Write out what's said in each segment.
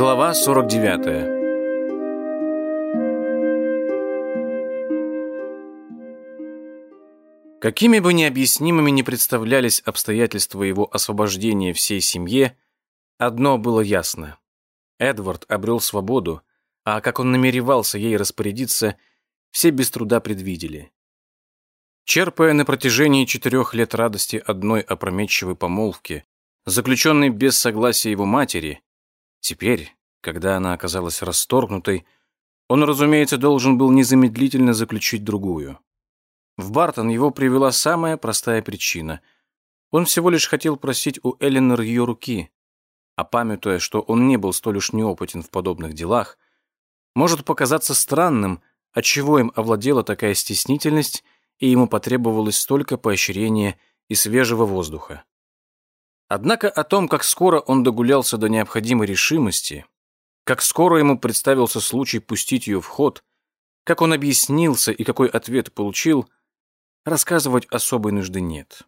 Глава 49 Какими бы необъяснимыми ни представлялись обстоятельства его освобождения всей семье, одно было ясно. Эдвард обрел свободу, а как он намеревался ей распорядиться, все без труда предвидели. Черпая на протяжении четырех лет радости одной опрометчивой помолвки, заключенной без согласия его матери, теперь, когда она оказалась расторгнутой, он, разумеется, должен был незамедлительно заключить другую. В Бартон его привела самая простая причина. Он всего лишь хотел просить у Эленор ее руки, а памятуя, что он не был столь уж неопытен в подобных делах, может показаться странным, отчего им овладела такая стеснительность, и ему потребовалось столько поощрения и свежего воздуха. Однако о том, как скоро он догулялся до необходимой решимости, как скоро ему представился случай пустить ее в ход, как он объяснился и какой ответ получил, рассказывать особой нужды нет.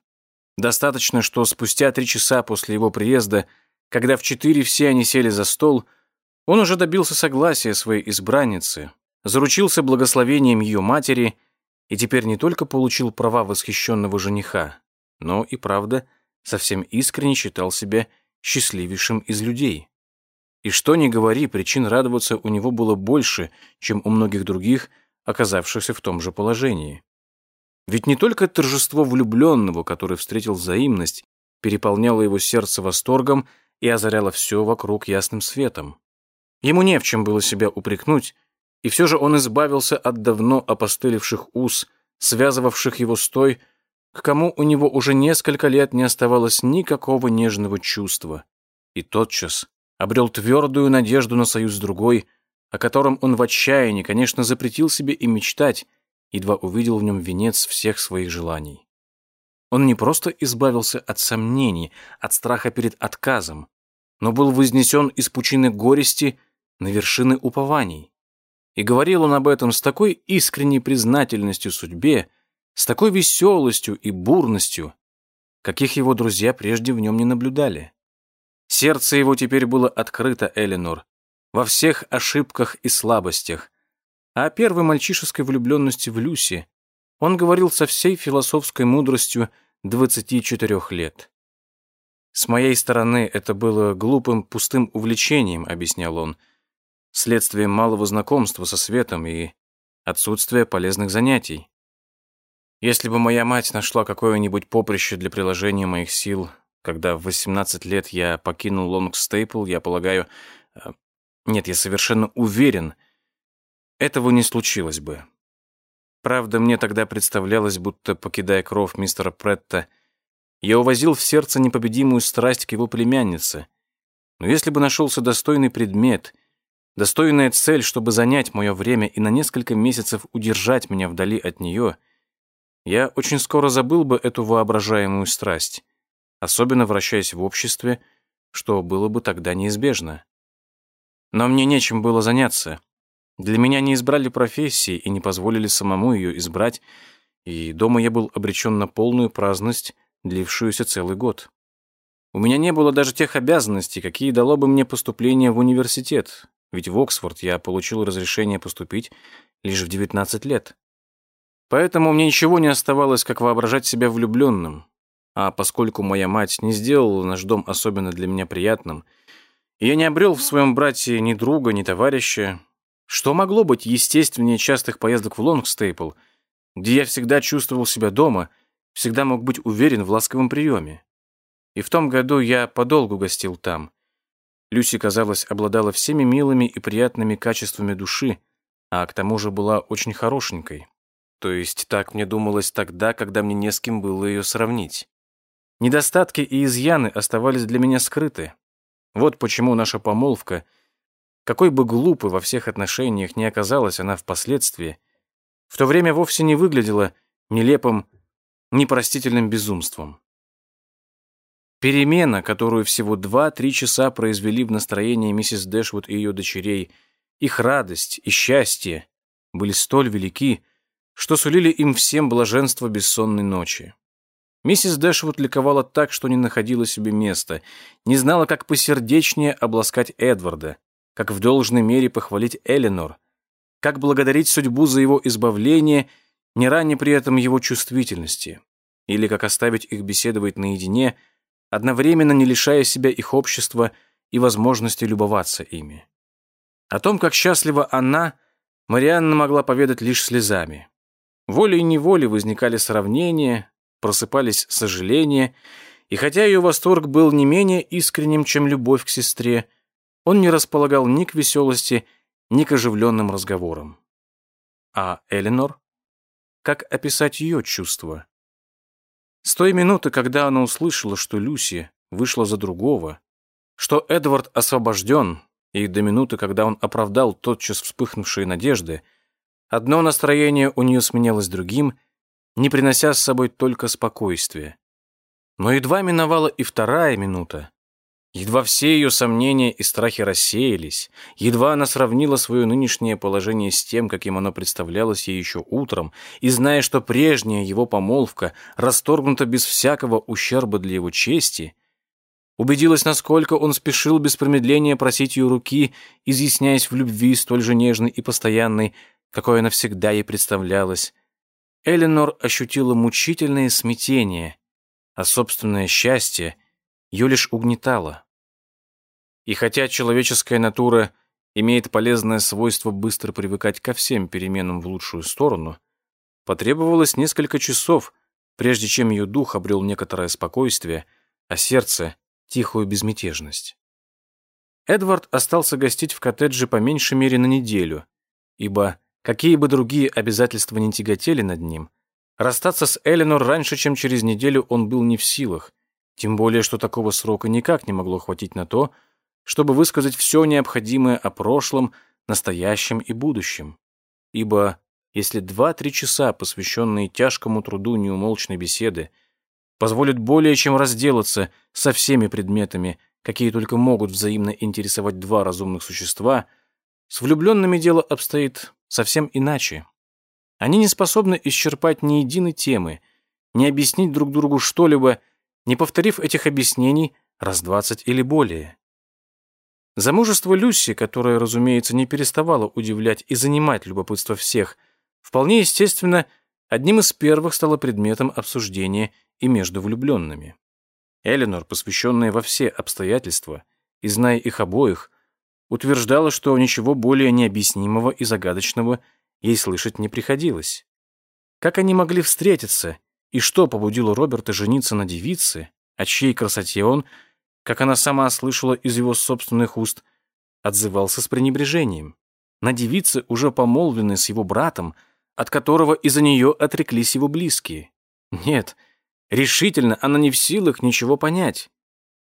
Достаточно, что спустя три часа после его приезда, когда в четыре все они сели за стол, он уже добился согласия своей избранницы, заручился благословением ее матери и теперь не только получил права восхищенного жениха, но и, правда, совсем искренне считал себя счастливейшим из людей. И что ни говори, причин радоваться у него было больше, чем у многих других, оказавшихся в том же положении. Ведь не только торжество влюбленного, который встретил взаимность, переполняло его сердце восторгом и озаряло все вокруг ясным светом. Ему не в чем было себя упрекнуть, и все же он избавился от давно опостылевших уз, связывавших его с той, к кому у него уже несколько лет не оставалось никакого нежного чувства, и тотчас обрел твердую надежду на союз с другой, о котором он в отчаянии, конечно, запретил себе и мечтать, едва увидел в нем венец всех своих желаний. Он не просто избавился от сомнений, от страха перед отказом, но был вознесен из пучины горести на вершины упований. И говорил он об этом с такой искренней признательностью судьбе, с такой веселостью и бурностью, каких его друзья прежде в нем не наблюдали. Сердце его теперь было открыто Эленор во всех ошибках и слабостях, а о первой мальчишеской влюбленности в Люси он говорил со всей философской мудростью 24 лет. «С моей стороны это было глупым, пустым увлечением», — объяснял он, следствием малого знакомства со светом и отсутствия полезных занятий. Если бы моя мать нашла какое-нибудь поприще для приложения моих сил, когда в 18 лет я покинул Лонг Стейпл, я полагаю... Э, нет, я совершенно уверен, этого не случилось бы. Правда, мне тогда представлялось, будто, покидая кров мистера Претта, я увозил в сердце непобедимую страсть к его племяннице. Но если бы нашелся достойный предмет, достойная цель, чтобы занять мое время и на несколько месяцев удержать меня вдали от нее — я очень скоро забыл бы эту воображаемую страсть, особенно вращаясь в обществе, что было бы тогда неизбежно. Но мне нечем было заняться. Для меня не избрали профессии и не позволили самому ее избрать, и дома я был обречен на полную праздность, длившуюся целый год. У меня не было даже тех обязанностей, какие дало бы мне поступление в университет, ведь в Оксфорд я получил разрешение поступить лишь в 19 лет. Поэтому мне ничего не оставалось, как воображать себя влюбленным. А поскольку моя мать не сделала наш дом особенно для меня приятным, я не обрел в своем брате ни друга, ни товарища, что могло быть естественнее частых поездок в Лонгстейпл, где я всегда чувствовал себя дома, всегда мог быть уверен в ласковом приеме. И в том году я подолгу гостил там. Люси, казалось, обладала всеми милыми и приятными качествами души, а к тому же была очень хорошенькой. То есть так мне думалось тогда, когда мне не с кем было ее сравнить. Недостатки и изъяны оставались для меня скрыты. Вот почему наша помолвка, какой бы глупой во всех отношениях не оказалась она впоследствии, в то время вовсе не выглядела нелепым, непростительным безумством. Перемена, которую всего два-три часа произвели в настроении миссис Дэшвуд и ее дочерей, их радость и счастье были столь велики, что сулили им всем блаженство бессонной ночи. Миссис Дэшвуд ликовала так, что не находила себе места, не знала, как посердечнее обласкать Эдварда, как в должной мере похвалить Эленор, как благодарить судьбу за его избавление, не ранее при этом его чувствительности, или как оставить их беседовать наедине, одновременно не лишая себя их общества и возможности любоваться ими. О том, как счастлива она, Марианна могла поведать лишь слезами. Волей-неволей возникали сравнения, просыпались сожаления, и хотя ее восторг был не менее искренним, чем любовь к сестре, он не располагал ни к веселости, ни к оживленным разговорам. А Эленор? Как описать ее чувства? С той минуты, когда она услышала, что Люси вышла за другого, что Эдвард освобожден, и до минуты, когда он оправдал тотчас вспыхнувшие надежды, одно настроение у нее сменялось другим, не принося с собой только спокойствие. Но едва миновала и вторая минута, Едва все ее сомнения и страхи рассеялись, едва она сравнила свое нынешнее положение с тем, каким оно представлялось ей еще утром, и зная, что прежняя его помолвка расторгнута без всякого ущерба для его чести, убедилась, насколько он спешил без промедления просить ее руки, изъясняясь в любви столь же нежной и постоянной, какой она всегда ей представлялась. Эленор ощутила мучительное смятение, а собственное счастье ее лишь угнетало. И хотя человеческая натура имеет полезное свойство быстро привыкать ко всем переменам в лучшую сторону, потребовалось несколько часов, прежде чем ее дух обрел некоторое спокойствие, а сердце — тихую безмятежность. Эдвард остался гостить в коттедже по меньшей мере на неделю, ибо, какие бы другие обязательства не тяготели над ним, расстаться с Эленор раньше, чем через неделю он был не в силах, тем более, что такого срока никак не могло хватить на то, чтобы высказать все необходимое о прошлом, настоящем и будущем. Ибо если два-три часа, посвященные тяжкому труду неумолчной беседы, позволят более чем разделаться со всеми предметами, какие только могут взаимно интересовать два разумных существа, с влюбленными дело обстоит совсем иначе. Они не способны исчерпать ни единой темы, не объяснить друг другу что-либо, не повторив этих объяснений раз двадцать или более. Замужество Люси, которое, разумеется, не переставало удивлять и занимать любопытство всех, вполне естественно, одним из первых стало предметом обсуждения и между влюбленными. Эленор, посвященная во все обстоятельства и зная их обоих, утверждала, что ничего более необъяснимого и загадочного ей слышать не приходилось. Как они могли встретиться и что побудило Роберта жениться на девице, о чьей красоте он, как она сама слышала из его собственных уст, отзывался с пренебрежением. На девице, уже помолвленной с его братом, от которого из-за нее отреклись его близкие. Нет, решительно она не в силах ничего понять.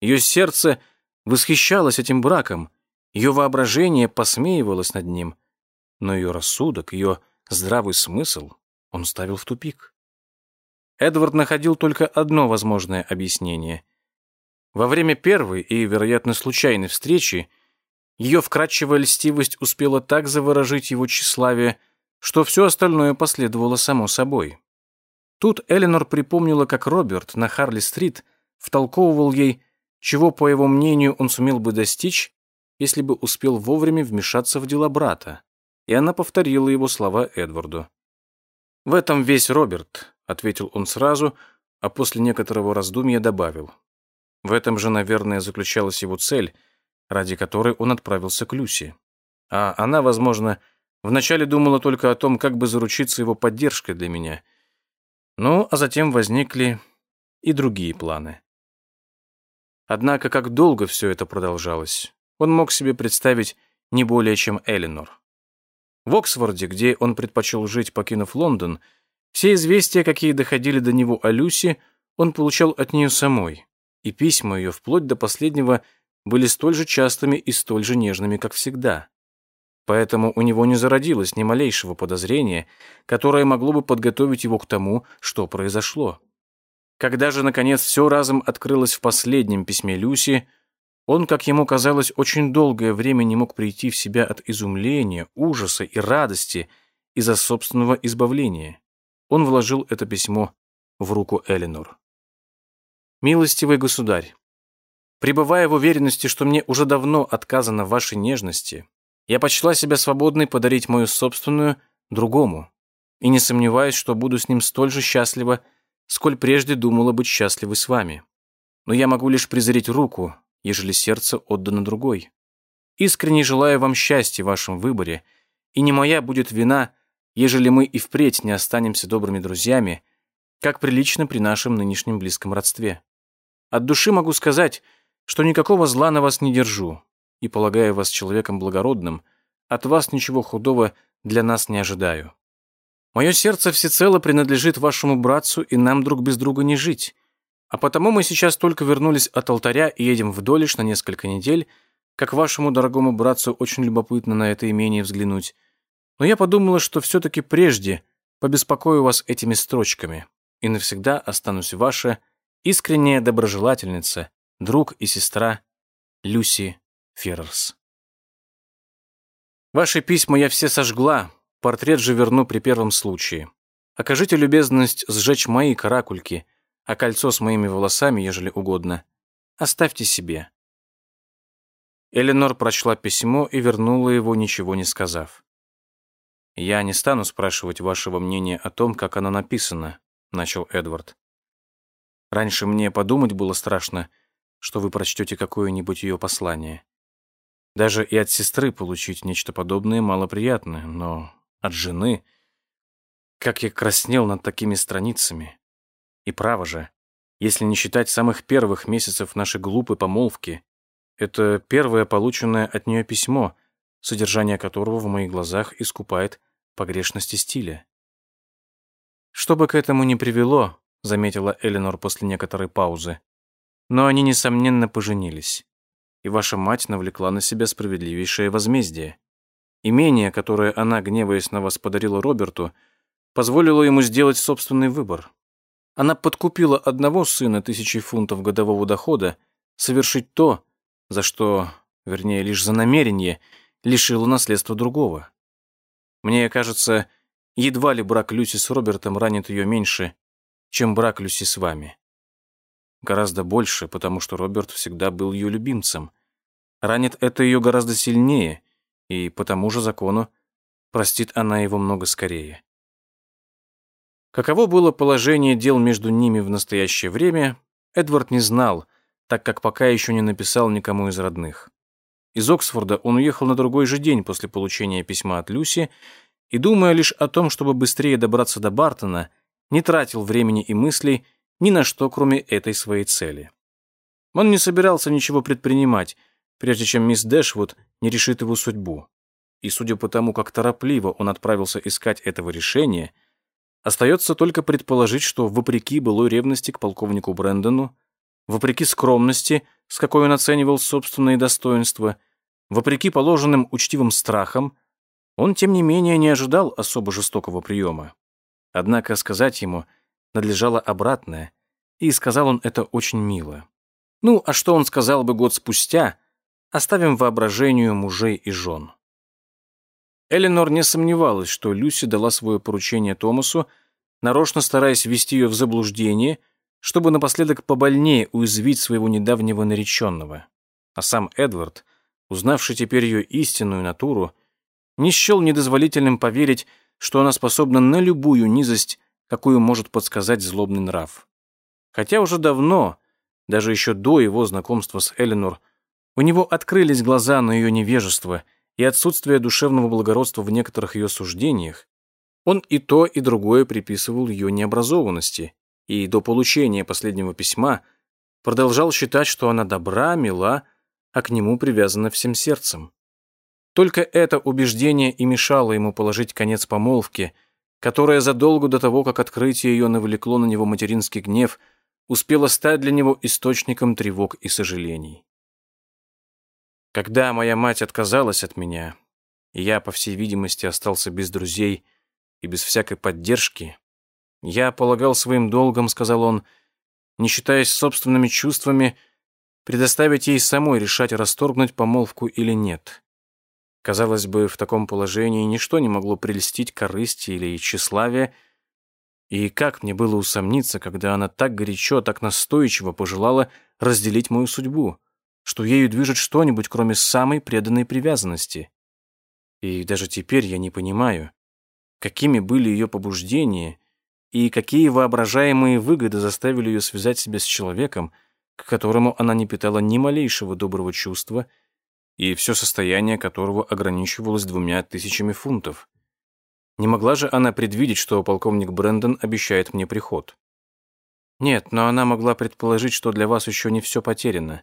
Ее сердце восхищалось этим браком, ее воображение посмеивалось над ним, но ее рассудок, ее здравый смысл он ставил в тупик. Эдвард находил только одно возможное объяснение. Во время первой и, вероятно, случайной встречи ее вкрадчивая льстивость успела так заворожить его тщеславие, что все остальное последовало само собой. Тут Эленор припомнила, как Роберт на Харли-стрит втолковывал ей, чего, по его мнению, он сумел бы достичь, если бы успел вовремя вмешаться в дела брата, и она повторила его слова Эдварду. В этом весь Роберт, ответил он сразу, а после некоторого раздумья добавил. В этом же, наверное, заключалась его цель, ради которой он отправился к Люси. А она, возможно, вначале думала только о том, как бы заручиться его поддержкой для меня. Ну, а затем возникли и другие планы. Однако, как долго все это продолжалось, он мог себе представить не более, чем Эленор. В Оксфорде, где он предпочел жить, покинув Лондон, все известия, какие доходили до него о Люси, он получал от нее самой, и письма ее вплоть до последнего были столь же частыми и столь же нежными, как всегда. Поэтому у него не зародилось ни малейшего подозрения, которое могло бы подготовить его к тому, что произошло. Когда же, наконец, все разом открылось в последнем письме Люси, он, как ему казалось, очень долгое время не мог прийти в себя от изумления, ужаса и радости из-за собственного избавления он вложил это письмо в руку Эленор. «Милостивый государь, Пребывая в уверенности, что мне уже давно отказано в вашей нежности, я почла себя свободной подарить мою собственную другому. И не сомневаюсь, что буду с ним столь же счастлива, сколь прежде думала быть счастливой с вами. Но я могу лишь презреть руку, ежели сердце отдано другой. Искренне желаю вам счастья в вашем выборе, и не моя будет вина, ежели мы и впредь не останемся добрыми друзьями, как прилично при нашем нынешнем близком родстве. От души могу сказать, что никакого зла на вас не держу, и, полагая вас человеком благородным, от вас ничего худого для нас не ожидаю. Мое сердце всецело принадлежит вашему братцу, и нам друг без друга не жить. А потому мы сейчас только вернулись от алтаря и едем в Долиш на несколько недель, как вашему дорогому братцу очень любопытно на это имение взглянуть. Но я подумала, что все-таки прежде побеспокою вас этими строчками, и навсегда останусь ваша искренняя доброжелательница, друг и сестра Люси Феррерс. Ваши письма я все сожгла, портрет же верну при первом случае. Окажите любезность сжечь мои каракульки, а кольцо с моими волосами, ежели угодно, оставьте себе. Эленор прочла письмо и вернула его, ничего не сказав. «Я не стану спрашивать вашего мнения о том, как оно написано», — начал Эдвард. «Раньше мне подумать было страшно, что вы прочтете какое-нибудь ее послание. Даже и от сестры получить нечто подобное малоприятно, но от жены... Как я краснел над такими страницами. И право же, если не считать самых первых месяцев нашей глупой помолвки, это первое полученное от нее письмо, содержание которого в моих глазах искупает погрешности стиля. «Что бы к этому ни привело», — заметила Эленор после некоторой паузы, «но они, несомненно, поженились и ваша мать навлекла на себя справедливейшее возмездие. Имение, которое она, гневаясь на вас, подарила Роберту, позволило ему сделать собственный выбор. Она подкупила одного сына тысячи фунтов годового дохода совершить то, за что, вернее, лишь за намерение, лишила наследства другого. Мне кажется, едва ли брак Люси с Робертом ранит ее меньше, чем брак Люси с вами. Гораздо больше, потому что Роберт всегда был ее любимцем. Ранит это ее гораздо сильнее, и по тому же закону простит она его много скорее. Каково было положение дел между ними в настоящее время, Эдвард не знал, так как пока еще не написал никому из родных. Из Оксфорда он уехал на другой же день после получения письма от Люси и, думая лишь о том, чтобы быстрее добраться до Бартона, не тратил времени и мыслей ни на что, кроме этой своей цели. Он не собирался ничего предпринимать, прежде чем мисс Дэшвуд не решит его судьбу. И судя по тому, как торопливо он отправился искать этого решения, остается только предположить, что вопреки былой ревности к полковнику Брэндону, вопреки скромности, с какой он оценивал собственные достоинства, вопреки положенным учтивым страхам, он, тем не менее, не ожидал особо жестокого приема. Однако сказать ему – надлежало обратное, и сказал он это очень мило. Ну, а что он сказал бы год спустя, оставим воображению мужей и жен. Эленор не сомневалась, что Люси дала свое поручение Томасу, нарочно стараясь ввести ее в заблуждение, чтобы напоследок побольнее уязвить своего недавнего нареченного. А сам Эдвард, узнавший теперь ее истинную натуру, не счел недозволительным поверить, что она способна на любую низость какую может подсказать злобный нрав. Хотя уже давно, даже еще до его знакомства с Эленор, у него открылись глаза на ее невежество и отсутствие душевного благородства в некоторых ее суждениях, он и то, и другое приписывал ее необразованности, и до получения последнего письма продолжал считать, что она добра, мила, а к нему привязана всем сердцем. Только это убеждение и мешало ему положить конец помолвке – которая задолго до того, как открытие ее навлекло на него материнский гнев, успела стать для него источником тревог и сожалений. Когда моя мать отказалась от меня, и я, по всей видимости, остался без друзей и без всякой поддержки, я полагал своим долгом, сказал он, не считаясь собственными чувствами, предоставить ей самой решать, расторгнуть помолвку или нет. Казалось бы, в таком положении ничто не могло прельстить корысти или тщеславие, и как мне было усомниться, когда она так горячо, так настойчиво пожелала разделить мою судьбу? Что ею движет что-нибудь, кроме самой преданной привязанности. И даже теперь я не понимаю, какими были ее побуждения и какие воображаемые выгоды заставили ее связать себя с человеком, к которому она не питала ни малейшего доброго чувства и все состояние которого ограничивалось двумя тысячами фунтов. Не могла же она предвидеть, что полковник Брэндон обещает мне приход. Нет, но она могла предположить, что для вас еще не все потеряно,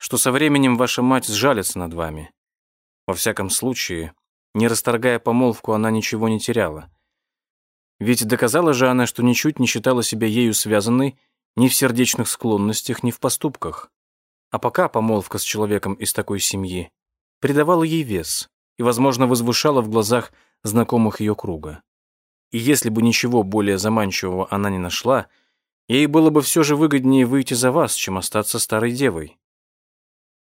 что со временем ваша мать сжалится над вами. Во всяком случае, не расторгая помолвку, она ничего не теряла. Ведь доказала же она, что ничуть не считала себя ею связанной ни в сердечных склонностях, ни в поступках. А пока помолвка с человеком из такой семьи придавала ей вес и, возможно, возвышала в глазах знакомых ее круга. И если бы ничего более заманчивого она не нашла, ей было бы все же выгоднее выйти за вас, чем остаться старой девой.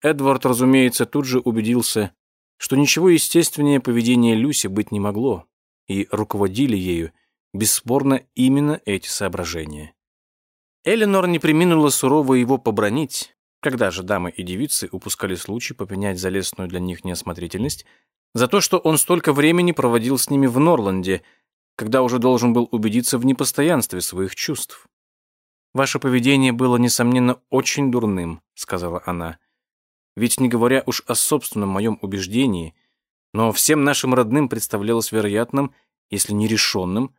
Эдвард, разумеется, тут же убедился, что ничего естественнее поведения Люси быть не могло, и руководили ею, бесспорно, именно эти соображения. Эленор не приминула сурово его побронить, когда же дамы и девицы упускали случай попенять за лесную для них неосмотрительность, за то, что он столько времени проводил с ними в Норланде, когда уже должен был убедиться в непостоянстве своих чувств. «Ваше поведение было, несомненно, очень дурным», — сказала она. «Ведь не говоря уж о собственном моем убеждении, но всем нашим родным представлялось вероятным, если не решенным,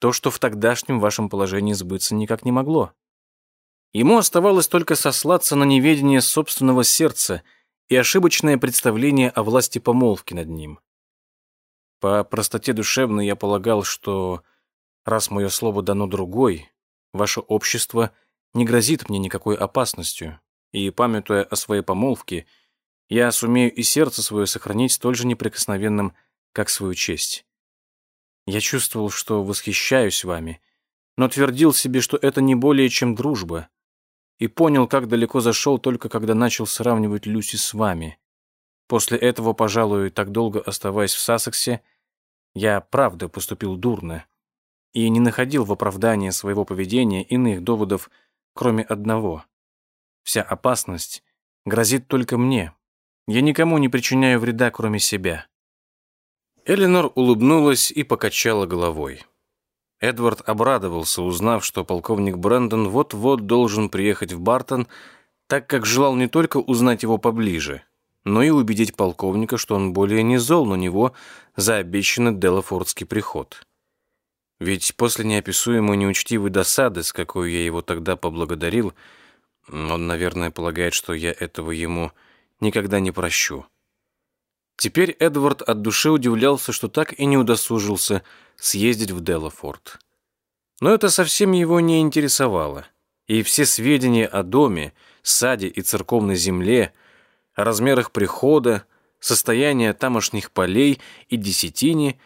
то, что в тогдашнем вашем положении сбыться никак не могло. Ему оставалось только сослаться на неведение собственного сердца — и ошибочное представление о власти помолвки над ним. По простоте душевной я полагал, что раз мое слово дано другой, ваше общество не грозит мне никакой опасностью, и, памятуя о своей помолвке, я сумею и сердце свое сохранить столь же неприкосновенным, как свою честь. Я чувствовал, что восхищаюсь вами, но твердил себе, что это не более чем дружба, и понял, как далеко зашел только когда начал сравнивать Люси с вами. После этого, пожалуй, так долго оставаясь в Сассексе, я правда поступил дурно и не находил в оправдании своего поведения иных доводов, кроме одного. Вся опасность грозит только мне. Я никому не причиняю вреда, кроме себя. Эленор улыбнулась и покачала головой. Эдвард обрадовался, узнав, что полковник Брэндон вот-вот должен приехать в Бартон, так как желал не только узнать его поближе, но и убедить полковника, что он более не зол на него за обещанный Делафордский приход. Ведь после неописуемой неучтивой досады, с какой я его тогда поблагодарил, он, наверное, полагает, что я этого ему никогда не прощу. Теперь Эдвард от души удивлялся, что так и не удосужился съездить в Делафорд. Но это совсем его не интересовало, и все сведения о доме, саде и церковной земле, о размерах прихода, состоянии тамошних полей и десятине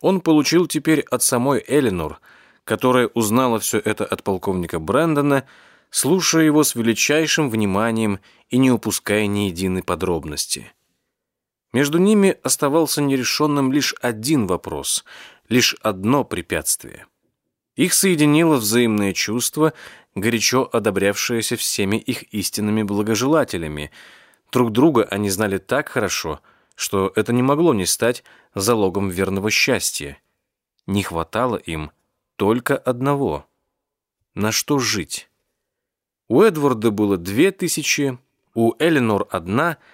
он получил теперь от самой Эленор, которая узнала все это от полковника Брэндона, слушая его с величайшим вниманием и не упуская ни единой подробности. Между ними оставался нерешенным лишь один вопрос, лишь одно препятствие. Их соединило взаимное чувство, горячо одобрявшееся всеми их истинными благожелателями. Друг друга они знали так хорошо, что это не могло не стать залогом верного счастья. Не хватало им только одного. На что жить? У Эдварда было две тысячи, у Эленор одна —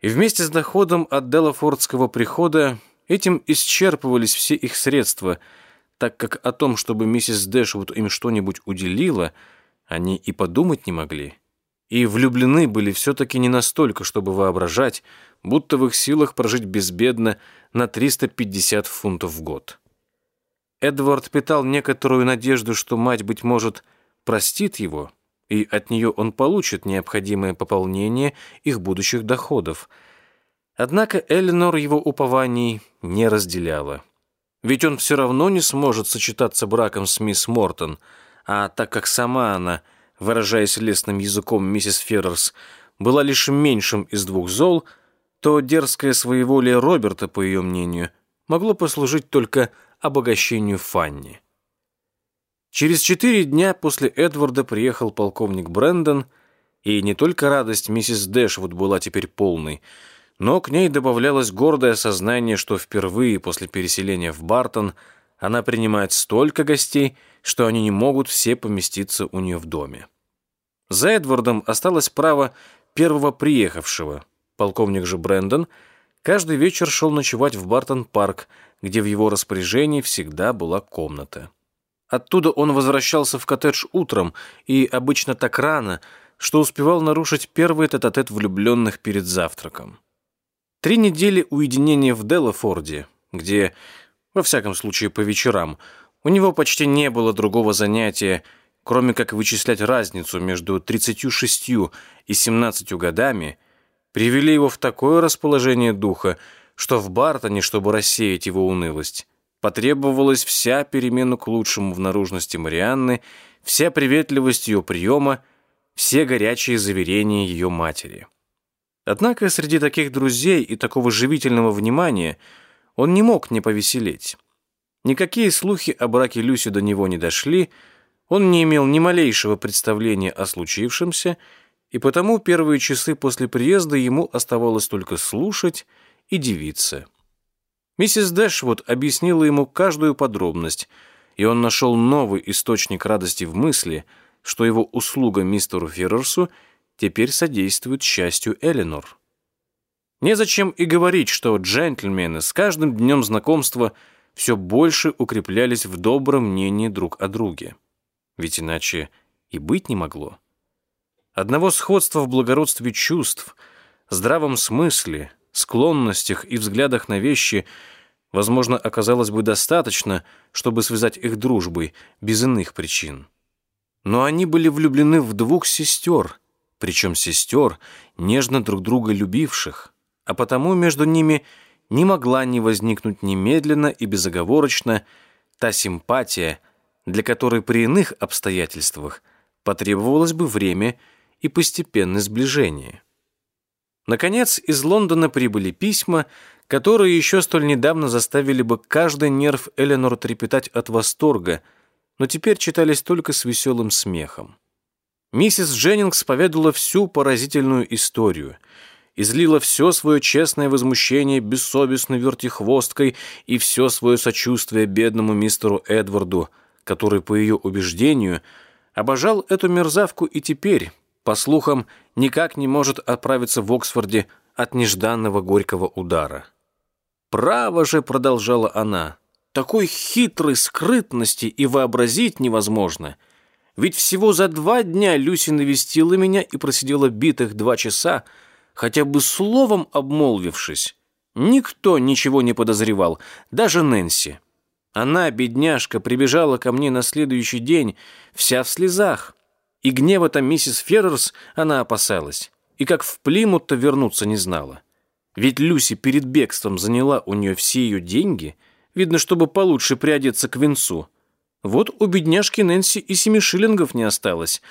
и вместе с доходом от Делафордского прихода этим исчерпывались все их средства, так как о том, чтобы миссис Дэшвуд им что-нибудь уделила, они и подумать не могли. И влюблены были все-таки не настолько, чтобы воображать, будто в их силах прожить безбедно на 350 фунтов в год. Эдвард питал некоторую надежду, что мать, быть может, простит его, и от нее он получит необходимое пополнение их будущих доходов. Однако Эленор его упований не разделяла. Ведь он все равно не сможет сочетаться браком с мисс Мортон, а так как сама она, выражаясь лесным языком миссис Феррерс, была лишь меньшим из двух зол, то дерзкое своеволие Роберта, по ее мнению, могло послужить только обогащению Фанни. Через четыре дня после Эдварда приехал полковник Брэндон И не только радость миссис Дэшвуд была теперь полной, но к ней добавлялось гордое сознание, что впервые после переселения в Бартон она принимает столько гостей, что они не могут все поместиться у нее в доме. За Эдвардом осталось право первого приехавшего. Полковник же Брэндон каждый вечер шел ночевать в Бартон-парк, где в его распоряжении всегда была комната. Оттуда он возвращался в коттедж утром и обычно так рано, что успевал нарушить первый тет-а-тет влюбленных перед завтраком. Три недели уединения в Делафорде, где, во всяком случае по вечерам, у него почти не было другого занятия, кроме как вычислять разницу между 36 и 17 годами, привели его в такое расположение духа, что в Бартоне, чтобы рассеять его унылость, потребовалась вся перемена к лучшему в наружности Марианны, вся приветливость ее приема, все горячие заверения ее матери. Однако среди таких друзей и такого живительного внимания он не мог не повеселеть. Никакие слухи о браке Люси до него не дошли, он не имел ни малейшего представления о случившемся, и потому первые часы после приезда ему оставалось только слушать и дивиться. Миссис Дэшвуд объяснила ему каждую подробность, и он нашел новый источник радости в мысли, что его услуга мистеру Феррерсу теперь содействует счастью Эленор. Незачем и говорить, что джентльмены с каждым днем знакомства все больше укреплялись в добром мнении друг о друге. Ведь иначе и быть не могло. Одного сходства в благородстве чувств, здравом смысле, склонностях и взглядах на вещи, возможно, оказалось бы достаточно, чтобы связать их дружбой без иных причин. Но они были влюблены в двух сестер, причем сестер, нежно друг друга любивших, а потому между ними не могла не возникнуть немедленно и безоговорочно та симпатия, для которой при иных обстоятельствах потребовалось бы время и постепенное сближение. Наконец, из Лондона прибыли письма, которые еще столь недавно заставили бы каждый нерв Эленор трепетать от восторга, но теперь читались только с веселым смехом. Миссис Дженнингс поведала всю поразительную историю, излила все свое честное возмущение бессовестной вертихвосткой и все свое сочувствие бедному мистеру Эдварду, который, по ее убеждению, обожал эту мерзавку и теперь, по слухам, никак не может отправиться в Оксфорде от нежданного горького удара. «Право же», — продолжала она, — «такой хитрой скрытности и вообразить невозможно. Ведь всего за два дня Люси навестила меня и просидела битых два часа, хотя бы словом обмолвившись. Никто ничего не подозревал, даже Нэнси. Она, бедняжка, прибежала ко мне на следующий день, вся в слезах. И гнева-то миссис Феррерс она опасалась, и как в Плимут-то вернуться не знала. Ведь Люси перед бегством заняла у нее все ее деньги, видно, чтобы получше приодеться к венцу. Вот у бедняжки Нэнси и семи шиллингов не осталось,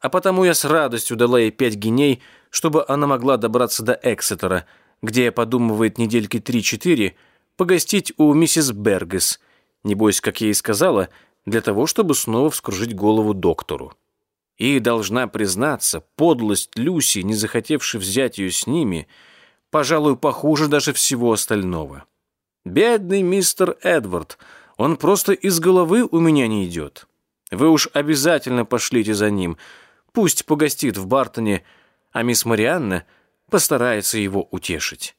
а потому я с радостью дала ей пять геней, чтобы она могла добраться до Эксетера, где подумывает недельки три-четыре погостить у миссис Бергес, небось, как я и сказала, для того, чтобы снова вскружить голову доктору. И, должна признаться, подлость Люси, не захотевшей взять ее с ними, пожалуй, похуже даже всего остального. Бедный мистер Эдвард, он просто из головы у меня не идет. Вы уж обязательно пошлите за ним. Пусть погостит в Бартоне, а мисс Марианна постарается его утешить.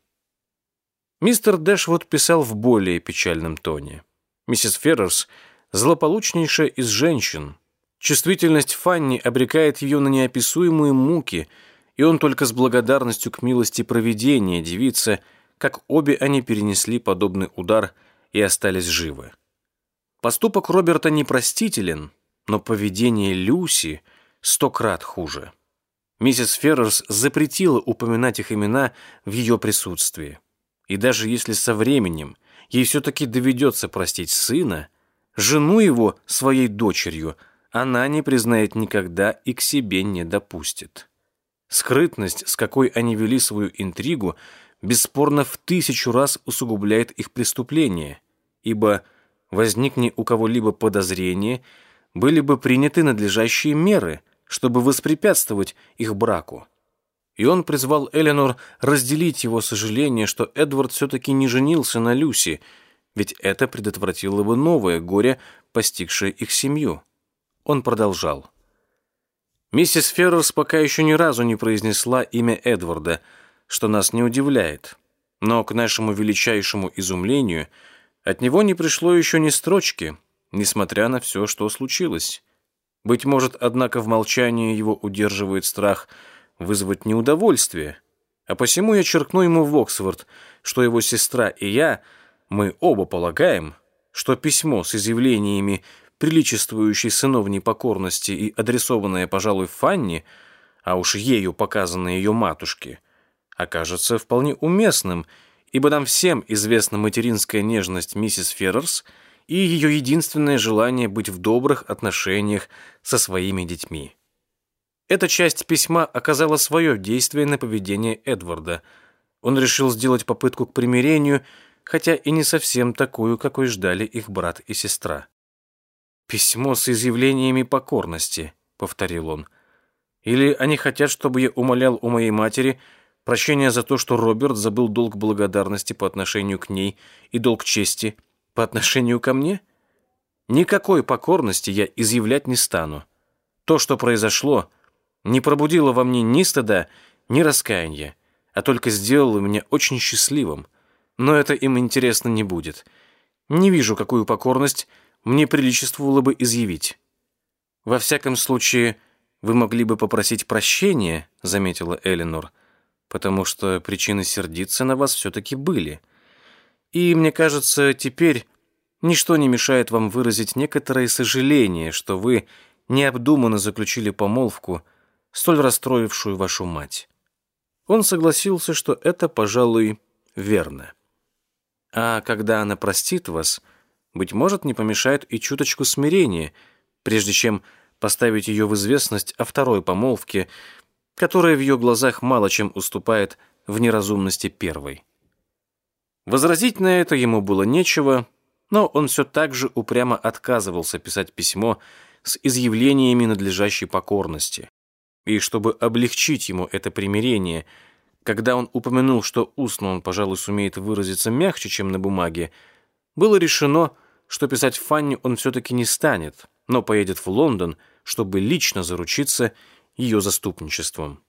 Мистер Дэшвуд писал в более печальном тоне. Миссис Феррерс – злополучнейшая из женщин – Чувствительность Фанни обрекает ее на неописуемые муки, и он только с благодарностью к милости провидения девица, как обе они перенесли подобный удар и остались живы. Поступок Роберта непростителен, но поведение Люси сто крат хуже. Миссис Феррерс запретила упоминать их имена в ее присутствии. И даже если со временем ей все-таки доведется простить сына, жену его своей дочерью – она не признает никогда и к себе не допустит. Скрытность, с какой они вели свою интригу, бесспорно в тысячу раз усугубляет их преступление, ибо возникни у кого-либо подозрение, были бы приняты надлежащие меры, чтобы воспрепятствовать их браку. И он призвал Эленор разделить его сожаление, что Эдвард все-таки не женился на Люси, ведь это предотвратило бы новое горе, постигшее их семью. Он продолжал. Миссис Феррерс пока еще ни разу не произнесла имя Эдварда, что нас не удивляет. Но к нашему величайшему изумлению от него не пришло еще ни строчки, несмотря на все, что случилось. Быть может, однако, в молчании его удерживает страх вызвать неудовольствие, а посему я черкну ему в Оксфорд, что его сестра и я, мы оба полагаем, что письмо с изъявлениями приличествующей сыновней покорности и адресованное, пожалуй, Фанни, а уж ею показанное ее матушке, окажется вполне уместным, ибо нам всем известна материнская нежность миссис Феррерс и ее единственное желание быть в добрых отношениях со своими детьми. Эта часть письма оказала свое действие на поведение Эдварда. Он решил сделать попытку к примирению, хотя и не совсем такую, какой ждали их брат и сестра. «Письмо с изъявлениями покорности», — повторил он. «Или они хотят, чтобы я умолял у моей матери прощения за то, что Роберт забыл долг благодарности по отношению к ней и долг чести по отношению ко мне? Никакой покорности я изъявлять не стану. То, что произошло, не пробудило во мне ни стыда, ни раскаяния, а только сделало меня очень счастливым. Но это им интересно не будет. Не вижу, какую покорность мне приличествовало бы изъявить. Во всяком случае, вы могли бы попросить прощения, заметила Элинор, потому что причины сердиться на вас все-таки были. И мне кажется, теперь ничто не мешает вам выразить некоторое сожаление, что вы необдуманно заключили помолвку, столь расстроившую вашу мать. Он согласился, что это, пожалуй, верно. А когда она простит вас, быть может, не помешает и чуточку смирения, прежде чем поставить ее в известность о второй помолвке, которая в ее глазах мало чем уступает в неразумности первой. Возразить на это ему было нечего, но он все так же упрямо отказывался писать письмо с изъявлениями надлежащей покорности. И чтобы облегчить ему это примирение, когда он упомянул, что устно он, пожалуй, сумеет выразиться мягче, чем на бумаге, было решено, что писать Фанни он все-таки не станет, но поедет в Лондон, чтобы лично заручиться ее заступничеством.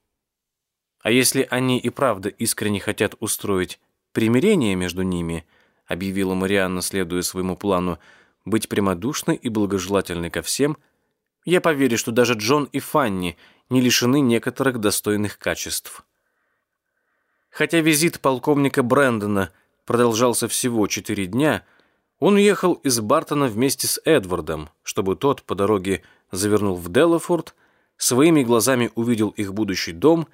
А если они и правда искренне хотят устроить примирение между ними, объявила Марианна, следуя своему плану, быть прямодушной и благожелательной ко всем, я поверю, что даже Джон и Фанни не лишены некоторых достойных качеств. Хотя визит полковника Брэндона продолжался всего четыре дня – он уехал из Бартона вместе с Эдвардом, чтобы тот по дороге завернул в Делафорд, своими глазами увидел их будущий дом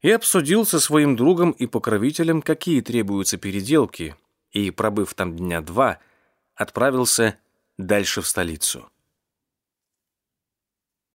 и обсудил со своим другом и покровителем, какие требуются переделки, и, пробыв там дня два, отправился дальше в столицу.